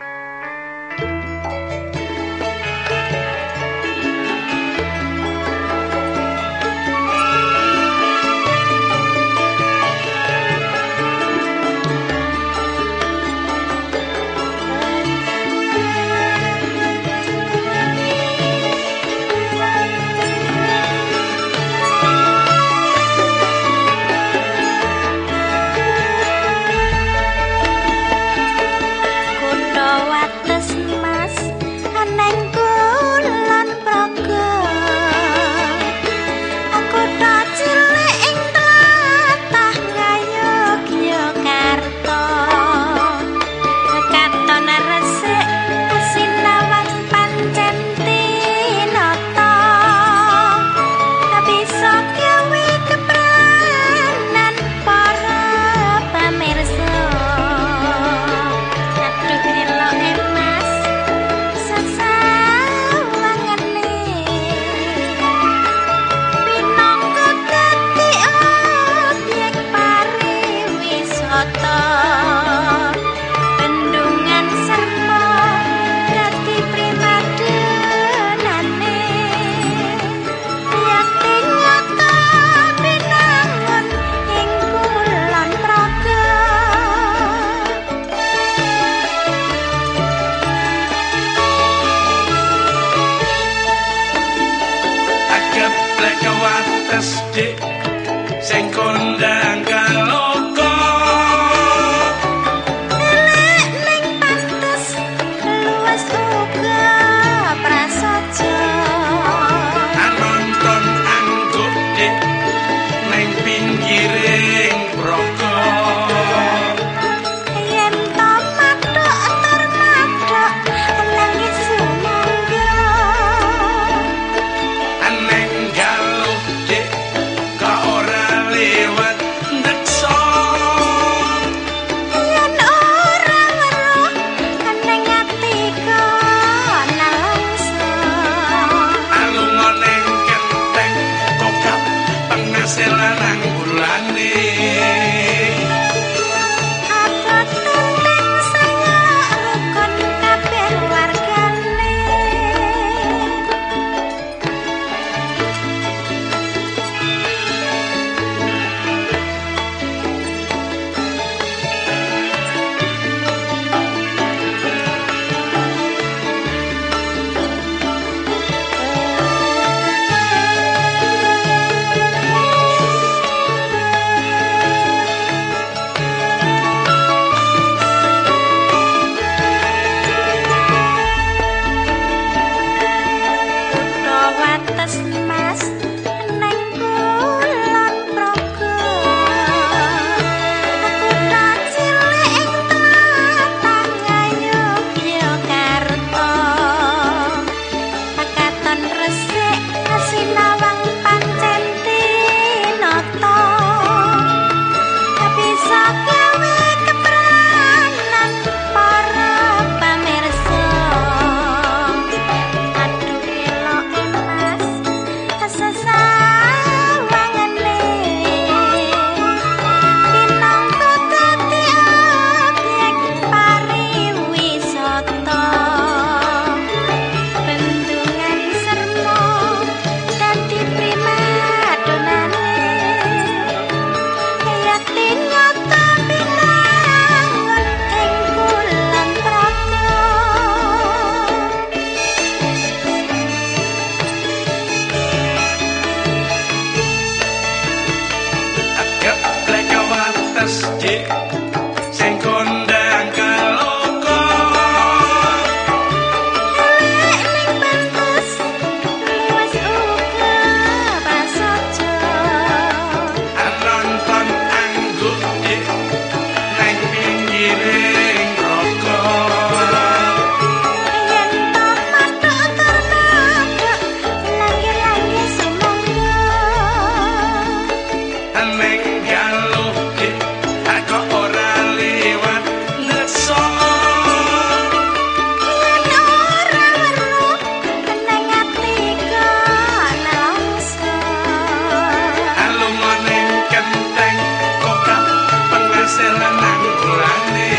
you se encontrará. selanak ukurane